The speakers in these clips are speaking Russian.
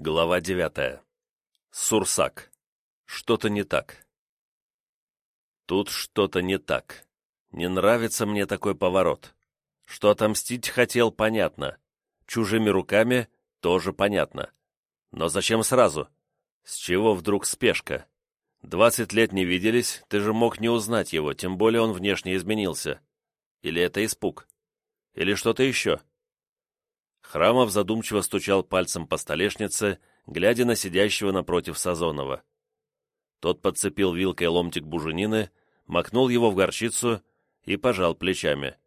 Глава девятая. Сурсак. Что-то не так. Тут что-то не так. Не нравится мне такой поворот. Что отомстить хотел, понятно. Чужими руками тоже понятно. Но зачем сразу? С чего вдруг спешка? Двадцать лет не виделись, ты же мог не узнать его, тем более он внешне изменился. Или это испуг? Или что-то еще? Храмов задумчиво стучал пальцем по столешнице, глядя на сидящего напротив Сазонова. Тот подцепил вилкой ломтик буженины, макнул его в горчицу и пожал плечами.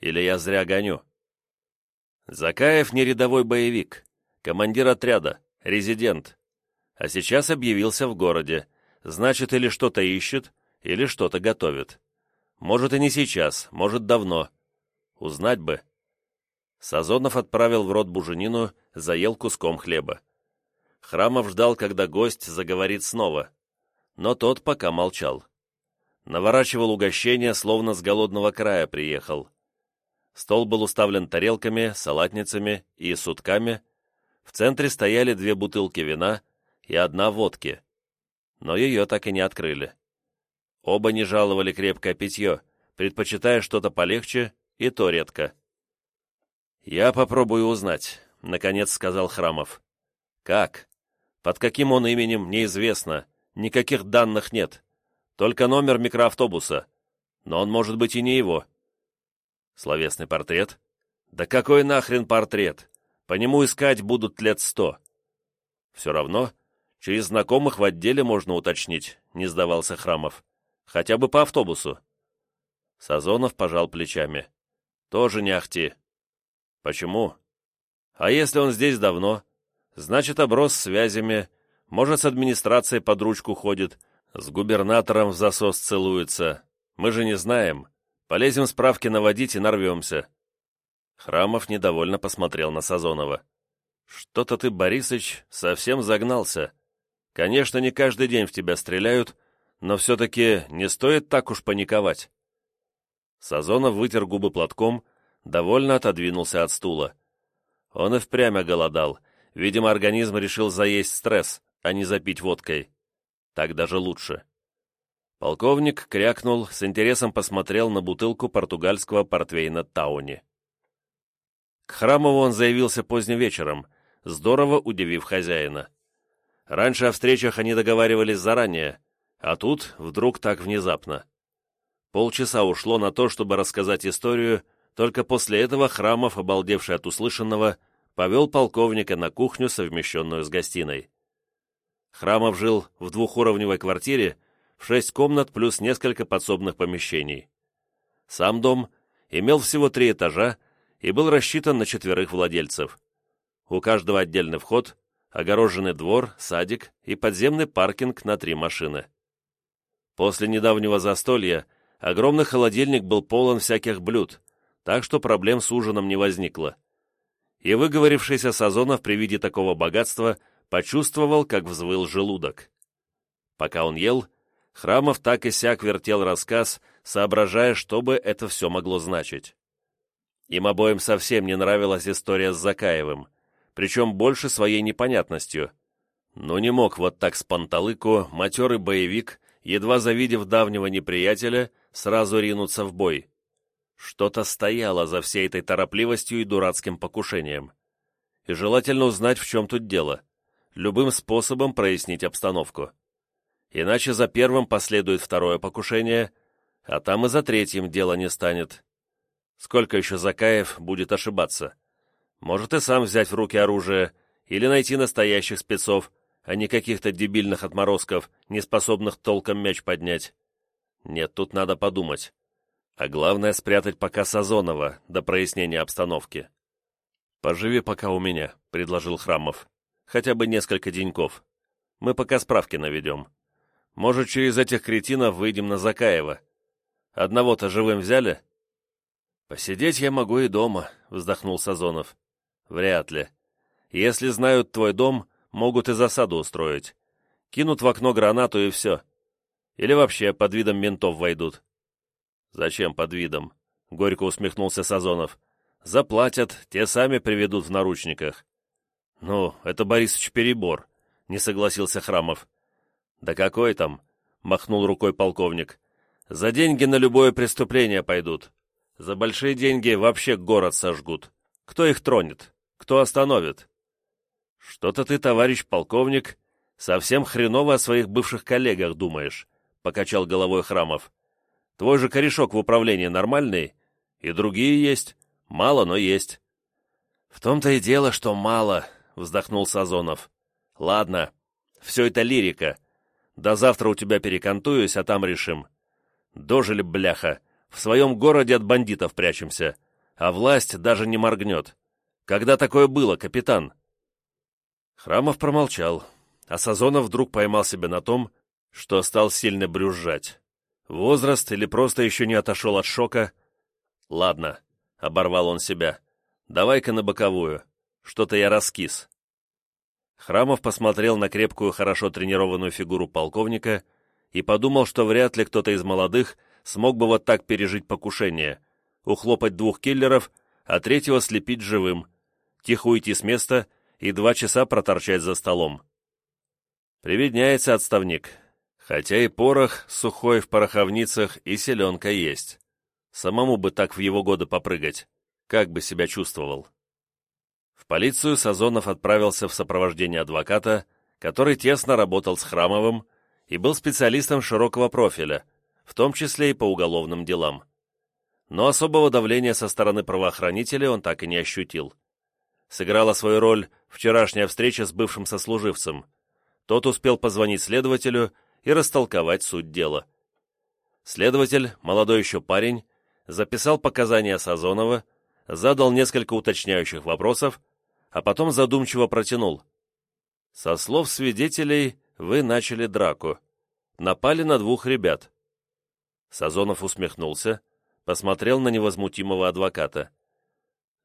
«Или я зря гоню?» Закаев не рядовой боевик, командир отряда, резидент. А сейчас объявился в городе, значит, или что-то ищет, или что-то готовит. Может, и не сейчас, может, давно. Узнать бы. Сазонов отправил в рот буженину, заел куском хлеба. Храмов ждал, когда гость заговорит снова, но тот пока молчал. Наворачивал угощение, словно с голодного края приехал. Стол был уставлен тарелками, салатницами и сутками. В центре стояли две бутылки вина и одна водки. Но ее так и не открыли. Оба не жаловали крепкое питье, предпочитая что-то полегче, и то редко. «Я попробую узнать», — наконец сказал Храмов. «Как? Под каким он именем, неизвестно. Никаких данных нет. Только номер микроавтобуса. Но он может быть и не его. Словесный портрет? Да какой нахрен портрет? По нему искать будут лет сто. Все равно, через знакомых в отделе можно уточнить, не сдавался Храмов. Хотя бы по автобусу. Сазонов пожал плечами. Тоже не ахти. Почему? А если он здесь давно? Значит, оброс связями, может, с администрацией под ручку ходит, с губернатором в засос целуется. Мы же не знаем. Полезем справки наводить и нарвемся». Храмов недовольно посмотрел на Сазонова. «Что-то ты, Борисыч, совсем загнался. Конечно, не каждый день в тебя стреляют, но все-таки не стоит так уж паниковать». Сазонов вытер губы платком, довольно отодвинулся от стула. Он и впрямь оголодал, Видимо, организм решил заесть стресс, а не запить водкой. Так даже лучше. Полковник крякнул, с интересом посмотрел на бутылку португальского портвейна Тауни. К Храмову он заявился поздним вечером, здорово удивив хозяина. Раньше о встречах они договаривались заранее, а тут вдруг так внезапно. Полчаса ушло на то, чтобы рассказать историю, только после этого Храмов, обалдевший от услышанного, повел полковника на кухню, совмещенную с гостиной. Храмов жил в двухуровневой квартире, в шесть комнат плюс несколько подсобных помещений. Сам дом имел всего три этажа и был рассчитан на четверых владельцев. У каждого отдельный вход, огороженный двор, садик и подземный паркинг на три машины. После недавнего застолья огромный холодильник был полон всяких блюд, так что проблем с ужином не возникло и выговорившийся Сазонов при виде такого богатства почувствовал, как взвыл желудок. Пока он ел, Храмов так и сяк вертел рассказ, соображая, что бы это все могло значить. Им обоим совсем не нравилась история с Закаевым, причем больше своей непонятностью. Но не мог вот так с панталыку матерый боевик, едва завидев давнего неприятеля, сразу ринуться в бой. Что-то стояло за всей этой торопливостью и дурацким покушением. И желательно узнать, в чем тут дело. Любым способом прояснить обстановку. Иначе за первым последует второе покушение, а там и за третьим дело не станет. Сколько еще Закаев будет ошибаться? Может и сам взять в руки оружие, или найти настоящих спецов, а не каких-то дебильных отморозков, не способных толком мяч поднять. Нет, тут надо подумать. А главное, спрятать пока Сазонова до прояснения обстановки. «Поживи пока у меня», — предложил Храмов. «Хотя бы несколько деньков. Мы пока справки наведем. Может, через этих кретинов выйдем на Закаева. Одного-то живым взяли?» «Посидеть я могу и дома», — вздохнул Сазонов. «Вряд ли. Если знают твой дом, могут и засаду устроить. Кинут в окно гранату и все. Или вообще под видом ментов войдут. «Зачем под видом?» — горько усмехнулся Сазонов. «Заплатят, те сами приведут в наручниках». «Ну, это, Борисович, перебор», — не согласился Храмов. «Да какой там?» — махнул рукой полковник. «За деньги на любое преступление пойдут. За большие деньги вообще город сожгут. Кто их тронет? Кто остановит?» «Что-то ты, товарищ полковник, совсем хреново о своих бывших коллегах думаешь», — покачал головой Храмов. «Твой же корешок в управлении нормальный, и другие есть. Мало, но есть». «В том-то и дело, что мало», — вздохнул Сазонов. «Ладно, все это лирика. До завтра у тебя перекантуюсь, а там решим. Дожили, бляха. В своем городе от бандитов прячемся, а власть даже не моргнет. Когда такое было, капитан?» Храмов промолчал, а Сазонов вдруг поймал себя на том, что стал сильно брюзжать. Возраст или просто еще не отошел от шока? «Ладно», — оборвал он себя, — «давай-ка на боковую. Что-то я раскис». Храмов посмотрел на крепкую, хорошо тренированную фигуру полковника и подумал, что вряд ли кто-то из молодых смог бы вот так пережить покушение, ухлопать двух киллеров, а третьего слепить живым, тихо уйти с места и два часа проторчать за столом. Приведняется отставник, хотя и порох сухой в пороховницах и селенка есть. Самому бы так в его годы попрыгать, как бы себя чувствовал. В полицию Сазонов отправился в сопровождении адвоката, который тесно работал с Храмовым и был специалистом широкого профиля, в том числе и по уголовным делам. Но особого давления со стороны правоохранителей он так и не ощутил сыграла свою роль вчерашняя встреча с бывшим сослуживцем. Тот успел позвонить следователю и растолковать суть дела. Следователь, молодой еще парень, записал показания Сазонова, задал несколько уточняющих вопросов, а потом задумчиво протянул. «Со слов свидетелей, вы начали драку. Напали на двух ребят». Сазонов усмехнулся, посмотрел на невозмутимого адвоката.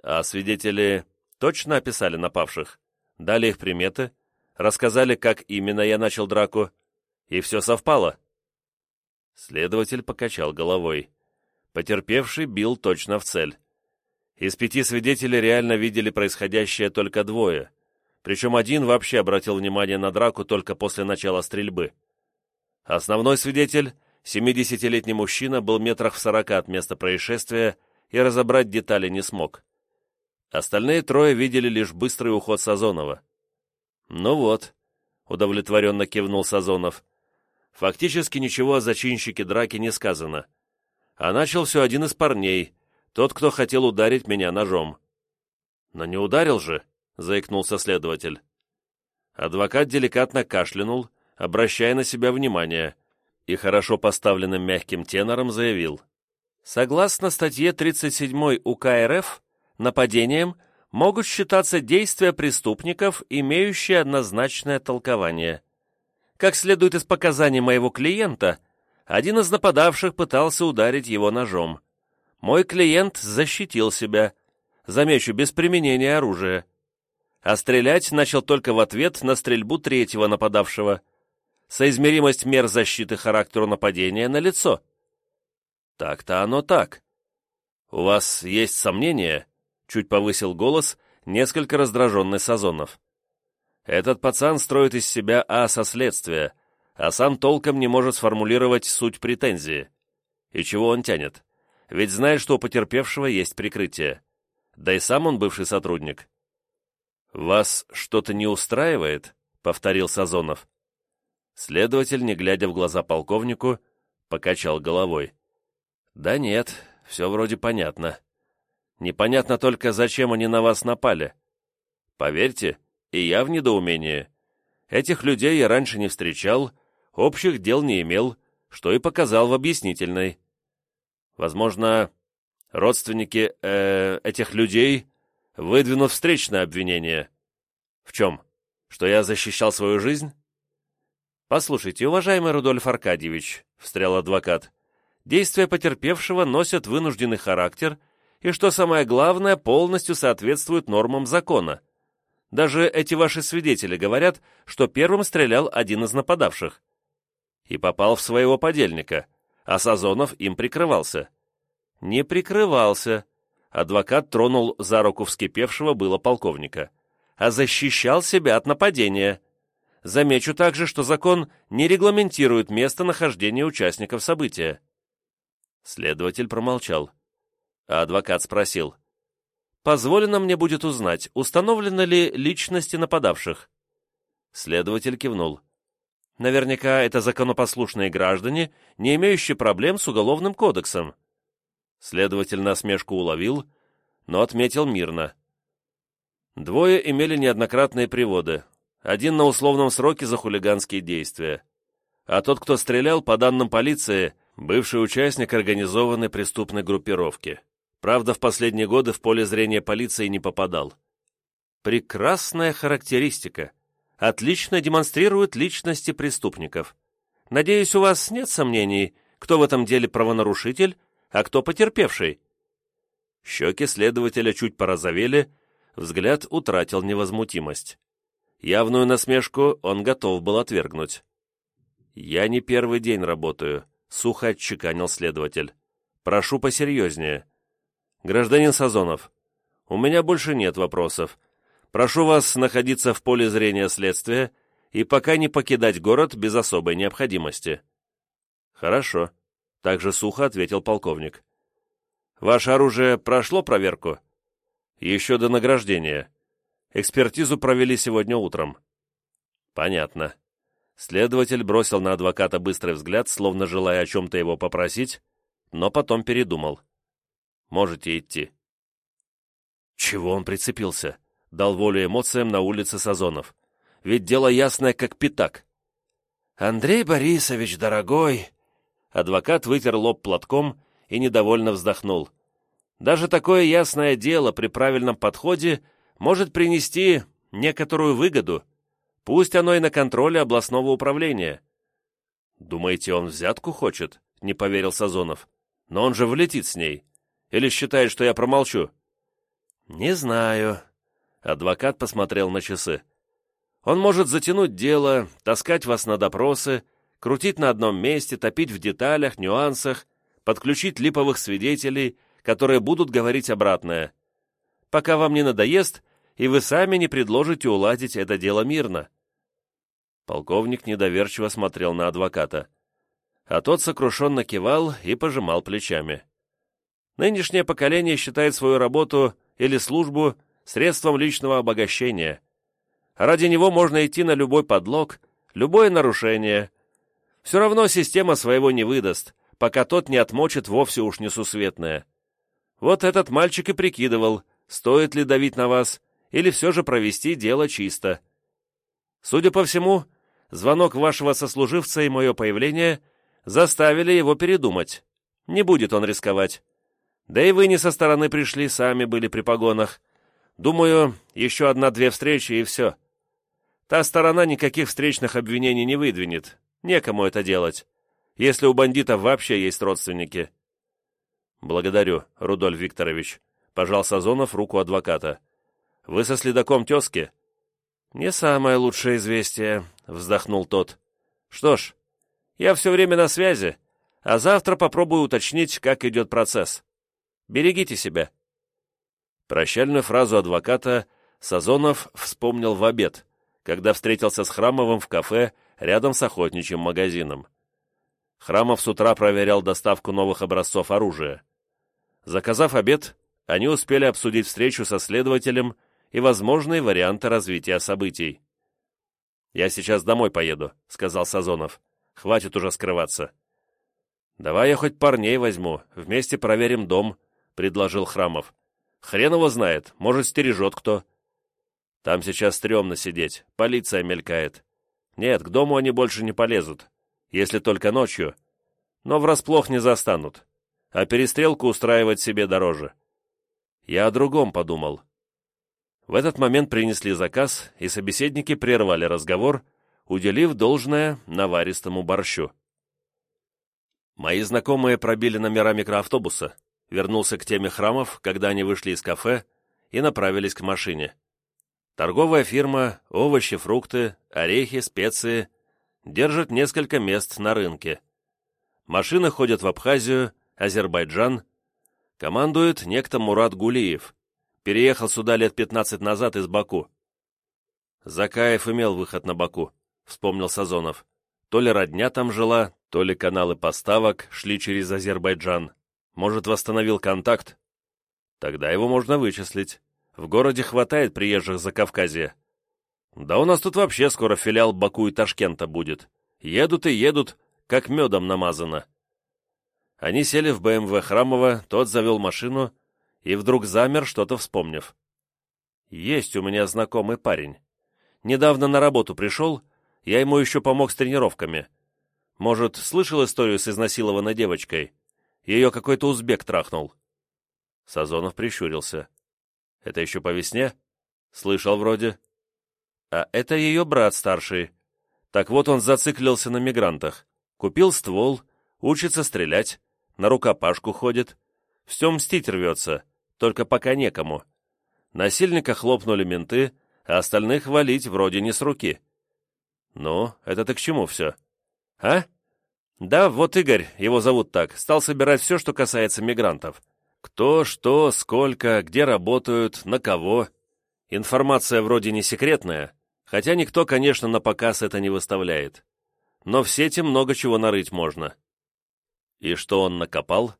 «А свидетели точно описали напавших, дали их приметы, рассказали, как именно я начал драку, и все совпало. Следователь покачал головой. Потерпевший бил точно в цель. Из пяти свидетелей реально видели происходящее только двое, причем один вообще обратил внимание на драку только после начала стрельбы. Основной свидетель, 70-летний мужчина, был метрах в сорока от места происшествия и разобрать детали не смог. Остальные трое видели лишь быстрый уход Сазонова. «Ну вот», — удовлетворенно кивнул Сазонов. «Фактически ничего о зачинщике драки не сказано. А начал все один из парней, тот, кто хотел ударить меня ножом». «Но не ударил же», — заикнулся следователь. Адвокат деликатно кашлянул, обращая на себя внимание, и хорошо поставленным мягким тенором заявил. «Согласно статье 37 УК РФ, Нападением могут считаться действия преступников, имеющие однозначное толкование. Как следует из показаний моего клиента, один из нападавших пытался ударить его ножом. Мой клиент защитил себя, замечу, без применения оружия. А стрелять начал только в ответ на стрельбу третьего нападавшего. Соизмеримость мер защиты характеру нападения налицо. Так-то оно так. У вас есть сомнения? чуть повысил голос, несколько раздраженный Сазонов. «Этот пацан строит из себя аса следствия, а сам толком не может сформулировать суть претензии. И чего он тянет? Ведь знает, что у потерпевшего есть прикрытие. Да и сам он бывший сотрудник». «Вас что-то не устраивает?» — повторил Сазонов. Следователь, не глядя в глаза полковнику, покачал головой. «Да нет, все вроде понятно. Непонятно только, зачем они на вас напали. Поверьте, и я в недоумении. Этих людей я раньше не встречал, общих дел не имел, что и показал в объяснительной. Возможно, родственники э, этих людей выдвинут встречное обвинение. В чем? Что я защищал свою жизнь? Послушайте, уважаемый Рудольф Аркадьевич, встрял адвокат, действия потерпевшего носят вынужденный характер и, что самое главное, полностью соответствует нормам закона. Даже эти ваши свидетели говорят, что первым стрелял один из нападавших. И попал в своего подельника, а Сазонов им прикрывался. Не прикрывался. Адвокат тронул за руку вскипевшего было полковника. а защищал себя от нападения. Замечу также, что закон не регламентирует местонахождение участников события. Следователь промолчал. А адвокат спросил. «Позволено мне будет узнать, установлены ли личности нападавших?» Следователь кивнул. «Наверняка это законопослушные граждане, не имеющие проблем с Уголовным кодексом». Следователь насмешку уловил, но отметил мирно. Двое имели неоднократные приводы, один на условном сроке за хулиганские действия. А тот, кто стрелял, по данным полиции, бывший участник организованной преступной группировки. Правда, в последние годы в поле зрения полиции не попадал. Прекрасная характеристика. Отлично демонстрирует личности преступников. Надеюсь, у вас нет сомнений, кто в этом деле правонарушитель, а кто потерпевший. Щеки следователя чуть порозовели, взгляд утратил невозмутимость. Явную насмешку он готов был отвергнуть. «Я не первый день работаю», — сухо отчеканил следователь. «Прошу посерьезнее. Гражданин Сазонов, у меня больше нет вопросов. Прошу вас находиться в поле зрения следствия и пока не покидать город без особой необходимости». «Хорошо», — также сухо ответил полковник. «Ваше оружие прошло проверку?» «Еще до награждения. Экспертизу провели сегодня утром». «Понятно». Следователь бросил на адвоката быстрый взгляд, словно желая о чем-то его попросить, но потом передумал. «Можете идти». Чего он прицепился? Дал волю эмоциям на улице Сазонов. Ведь дело ясное, как пятак. «Андрей Борисович, дорогой!» Адвокат вытер лоб платком и недовольно вздохнул. «Даже такое ясное дело при правильном подходе может принести некоторую выгоду, пусть оно и на контроле областного управления». «Думаете, он взятку хочет?» — не поверил Сазонов. «Но он же влетит с ней. Или считает, что я промолчу?» «Не знаю». Адвокат посмотрел на часы. «Он может затянуть дело, таскать вас на допросы, крутить на одном месте, топить в деталях, нюансах, подключить липовых свидетелей, которые будут говорить обратное. Пока вам не надоест, и вы сами не предложите уладить это дело мирно». Полковник недоверчиво смотрел на адвоката. А тот сокрушенно кивал и пожимал плечами. Нынешнее поколение считает свою работу или службу средством личного обогащения. Ради него можно идти на любой подлог, любое нарушение. Все равно система своего не выдаст, пока тот не отмочит вовсе уж несусветное. Вот этот мальчик и прикидывал, стоит ли давить на вас, или все же провести дело чисто. Судя по всему, звонок вашего сослуживца и мое появление заставили его передумать. Не будет он рисковать. Да и вы не со стороны пришли, сами были при погонах. Думаю, еще одна-две встречи и все. Та сторона никаких встречных обвинений не выдвинет. Некому это делать, если у бандитов вообще есть родственники. Благодарю, Рудольф Викторович. Пожал Сазонов руку адвоката. Вы со следаком тезки?» «Не самое лучшее известие», — вздохнул тот. «Что ж, я все время на связи, а завтра попробую уточнить, как идет процесс. Берегите себя». Прощальную фразу адвоката Сазонов вспомнил в обед, когда встретился с Храмовым в кафе рядом с охотничьим магазином. Храмов с утра проверял доставку новых образцов оружия. Заказав обед, они успели обсудить встречу со следователем и возможные варианты развития событий. «Я сейчас домой поеду», — сказал Сазонов. «Хватит уже скрываться». «Давай я хоть парней возьму, вместе проверим дом», — предложил Храмов. «Хрен его знает, может, стережет кто». «Там сейчас стрёмно сидеть, полиция мелькает. Нет, к дому они больше не полезут, если только ночью. Но врасплох не застанут, а перестрелку устраивать себе дороже». Я о другом подумал. В этот момент принесли заказ, и собеседники прервали разговор, уделив должное наваристому борщу. Мои знакомые пробили номера микроавтобуса, вернулся к теме храмов, когда они вышли из кафе и направились к машине. Торговая фирма, овощи, фрукты, орехи, специи держит несколько мест на рынке. Машины ходят в Абхазию, Азербайджан. Командует некто Мурат Гулиев, Переехал сюда лет 15 назад из Баку. Закаев имел выход на Баку, вспомнил Сазонов. То ли родня там жила, то ли каналы поставок шли через Азербайджан. Может, восстановил контакт? Тогда его можно вычислить. В городе хватает приезжих за Кавказье. Да у нас тут вообще скоро филиал Баку и Ташкента будет. Едут и едут, как медом намазано. Они сели в БМВ Храмова, тот завел машину и вдруг замер, что-то вспомнив. «Есть у меня знакомый парень. Недавно на работу пришел, я ему еще помог с тренировками. Может, слышал историю с изнасилованной девочкой? Ее какой-то узбек трахнул». Сазонов прищурился. «Это еще по весне?» «Слышал вроде». «А это ее брат старший. Так вот он зациклился на мигрантах. Купил ствол, учится стрелять, на рукопашку ходит. Все мстить рвется, только пока некому. Насильника хлопнули менты, а остальных валить вроде не с руки. Ну, это ты к чему все? А? Да, вот Игорь, его зовут так, стал собирать все, что касается мигрантов. Кто, что, сколько, где работают, на кого. Информация вроде не секретная, хотя никто, конечно, на показ это не выставляет. Но в сети много чего нарыть можно. И что он накопал?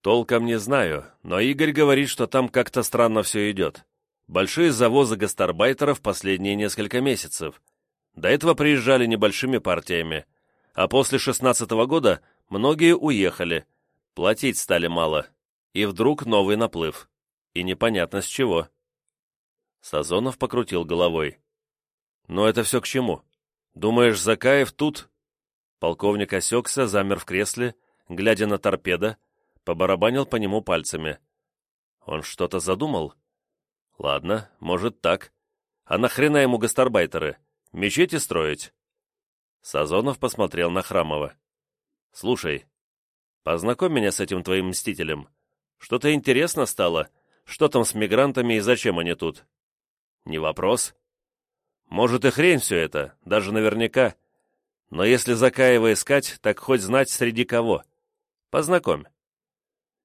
Толком не знаю, но Игорь говорит, что там как-то странно все идет. Большие завозы гастарбайтеров последние несколько месяцев. До этого приезжали небольшими партиями, а после шестнадцатого года многие уехали, платить стали мало, и вдруг новый наплыв. И непонятно с чего. Сазонов покрутил головой. «Но это все к чему? Думаешь, Закаев тут Полковник осекся, замер в кресле, глядя на торпеда, побарабанил по нему пальцами. Он что-то задумал? Ладно, может так. А нахрена ему гастарбайтеры? Мечети строить? Сазонов посмотрел на Храмова. «Слушай, познакомь меня с этим твоим мстителем. Что-то интересно стало. Что там с мигрантами и зачем они тут?» «Не вопрос. Может и хрень все это, даже наверняка. Но если Закаева искать, так хоть знать среди кого. Познакомь».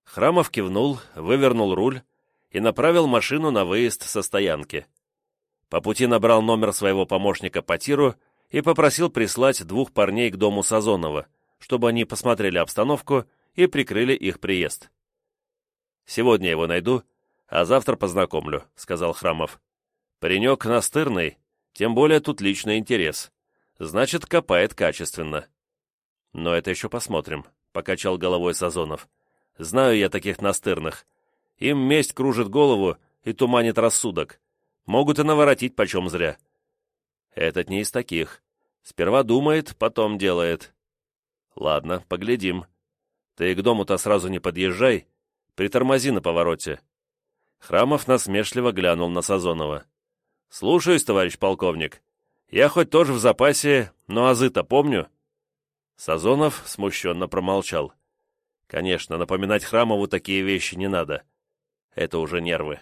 Храмов кивнул, вывернул руль и направил машину на выезд со стоянки. По пути набрал номер своего помощника по тиру и попросил прислать двух парней к дому Сазонова, чтобы они посмотрели обстановку и прикрыли их приезд. «Сегодня его найду, а завтра познакомлю», — сказал Храмов. «Паренек настырный, тем более тут личный интерес значит, копает качественно. Но это еще посмотрим, — покачал головой Сазонов. Знаю я таких настырных. Им месть кружит голову и туманит рассудок. Могут и наворотить почем зря. Этот не из таких. Сперва думает, потом делает. Ладно, поглядим. Ты к дому-то сразу не подъезжай, притормози на повороте. Храмов насмешливо глянул на Сазонова. «Слушаюсь, товарищ полковник. Я хоть тоже в запасе, но азы-то помню». Сазонов смущенно промолчал. «Конечно, напоминать Храмову такие вещи не надо. Это уже нервы».